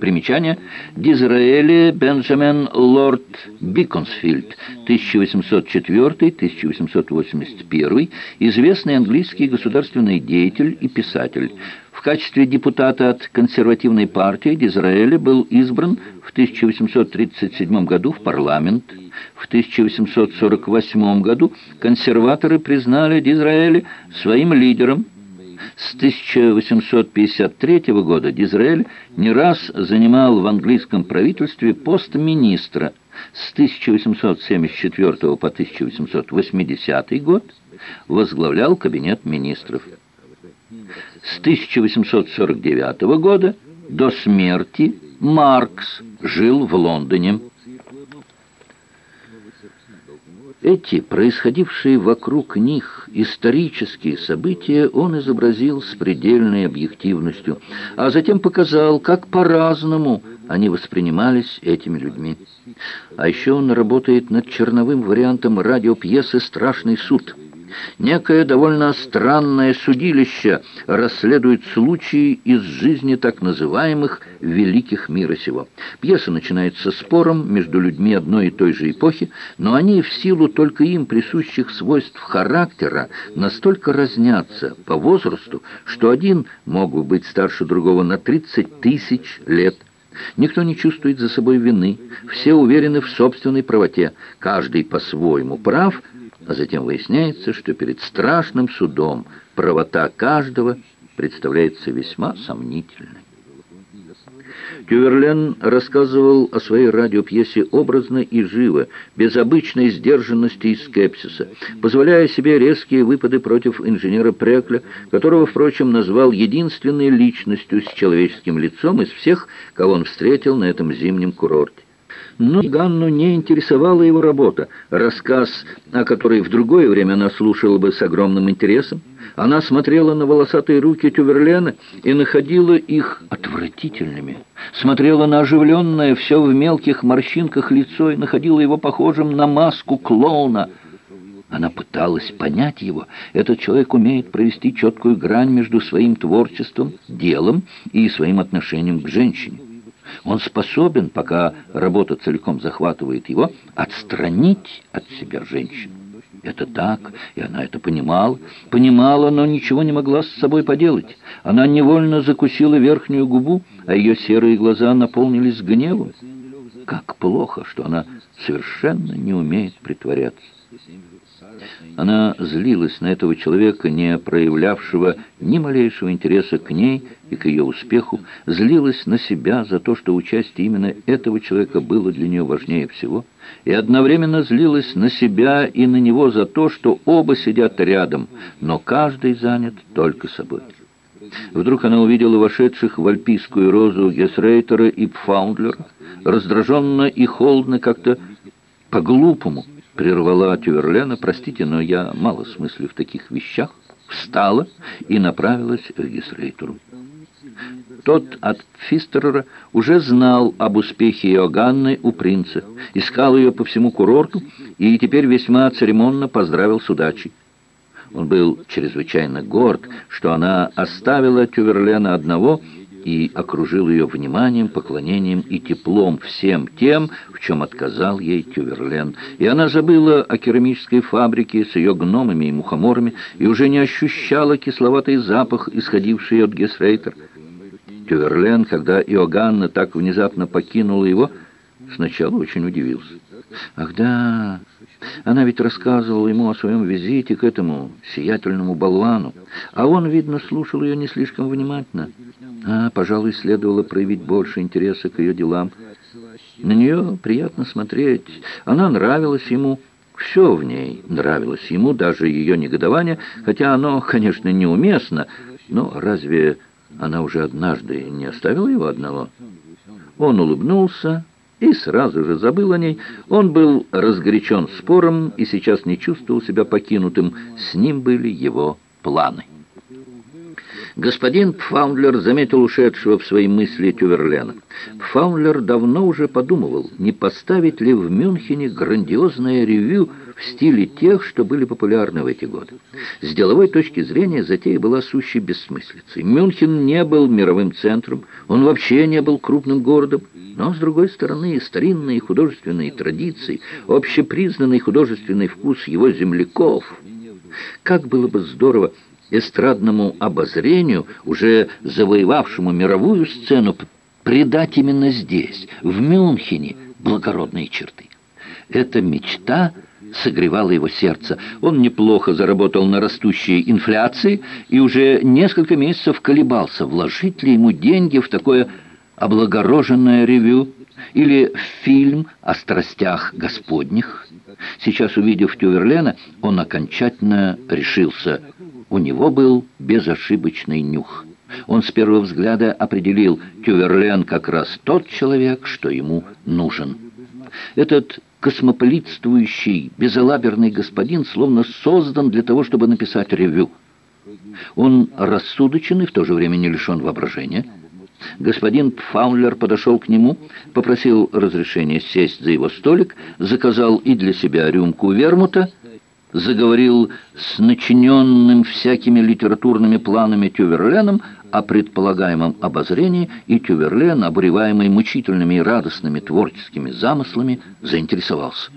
Примечание. Дизраэли Бенджаmin Лорд Биконсфилд, 1804-1881, известный английский государственный деятель и писатель. В качестве депутата от консервативной партии Дизраэли был избран в 1837 году в парламент. В 1848 году консерваторы признали Дизраэли своим лидером. С 1853 года Дизраэль не раз занимал в английском правительстве пост министра. С 1874 по 1880 год возглавлял кабинет министров. С 1849 года до смерти Маркс жил в Лондоне. Эти происходившие вокруг них исторические события он изобразил с предельной объективностью, а затем показал, как по-разному они воспринимались этими людьми. А еще он работает над черновым вариантом радиопьесы «Страшный суд». Некое довольно странное судилище расследует случаи из жизни так называемых «великих мира сего». Пьеса начинается спором между людьми одной и той же эпохи, но они в силу только им присущих свойств характера настолько разнятся по возрасту, что один мог бы быть старше другого на 30 тысяч лет. Никто не чувствует за собой вины, все уверены в собственной правоте, каждый по-своему прав – а затем выясняется, что перед страшным судом правота каждого представляется весьма сомнительной. Тюверлен рассказывал о своей радиопьесе образно и живо, без обычной сдержанности и скепсиса, позволяя себе резкие выпады против инженера Прекля, которого, впрочем, назвал единственной личностью с человеческим лицом из всех, кого он встретил на этом зимнем курорте. Но Ганну не интересовала его работа, рассказ, о которой в другое время она слушала бы с огромным интересом. Она смотрела на волосатые руки Тюверлена и находила их отвратительными. Смотрела на оживленное, все в мелких морщинках лицо и находила его похожим на маску клоуна. Она пыталась понять его. Этот человек умеет провести четкую грань между своим творчеством, делом и своим отношением к женщине. Он способен, пока работа целиком захватывает его, отстранить от себя женщину. Это так, и она это понимала. Понимала, но ничего не могла с собой поделать. Она невольно закусила верхнюю губу, а ее серые глаза наполнились гневом. Как плохо, что она совершенно не умеет притворяться. Она злилась на этого человека, не проявлявшего ни малейшего интереса к ней и к ее успеху, злилась на себя за то, что участие именно этого человека было для нее важнее всего, и одновременно злилась на себя и на него за то, что оба сидят рядом, но каждый занят только собой. Вдруг она увидела вошедших в альпийскую розу Гесрейтера и Пфаундлера, раздраженно и холодно как-то по-глупому, прервала Тюверлена, простите, но я мало смыслю в таких вещах, встала и направилась к Гесрейтеру. Тот от Фистерера уже знал об успехе Иоганны у принца, искал ее по всему курорту и теперь весьма церемонно поздравил с удачей. Он был чрезвычайно горд, что она оставила Тюверлена одного и окружил ее вниманием, поклонением и теплом всем тем, в чем отказал ей Тюверлен. И она забыла о керамической фабрике с ее гномами и мухоморами и уже не ощущала кисловатый запах, исходивший от Гесрейтер. Тюверлен, когда Иоганна так внезапно покинула его, сначала очень удивился. Ах да, она ведь рассказывала ему о своем визите к этому сиятельному болвану, а он, видно, слушал ее не слишком внимательно. А, пожалуй, следовало проявить больше интереса к ее делам. На нее приятно смотреть, она нравилась ему, все в ней нравилось ему, даже ее негодование, хотя оно, конечно, неуместно, но разве она уже однажды не оставила его одного? Он улыбнулся и сразу же забыл о ней. Он был разгорячен спором и сейчас не чувствовал себя покинутым. С ним были его планы. Господин Пфаундлер заметил ушедшего в свои мысли Тюверлена. Пфаундлер давно уже подумывал, не поставить ли в Мюнхене грандиозное ревю в стиле тех, что были популярны в эти годы. С деловой точки зрения затея была сущей бессмыслицей. Мюнхен не был мировым центром, он вообще не был крупным городом, но, с другой стороны, старинные художественные традиции, общепризнанный художественный вкус его земляков. Как было бы здорово эстрадному обозрению, уже завоевавшему мировую сцену, придать именно здесь, в Мюнхене, благородные черты. Эта мечта согревала его сердце. Он неплохо заработал на растущей инфляции и уже несколько месяцев колебался, вложить ли ему деньги в такое облагороженное ревю или в фильм о страстях господних. Сейчас, увидев Тюверлена, он окончательно решился. У него был безошибочный нюх. Он с первого взгляда определил, Тюверлен как раз тот человек, что ему нужен. Этот космополитствующий, безалаберный господин словно создан для того, чтобы написать ревю. Он рассудочен и в то же время не лишен воображения. Господин Пфаунлер подошел к нему, попросил разрешения сесть за его столик, заказал и для себя рюмку вермута, заговорил с начиненным всякими литературными планами Тюверленом о предполагаемом обозрении, и Тюверлен, обуреваемый мучительными и радостными творческими замыслами, заинтересовался.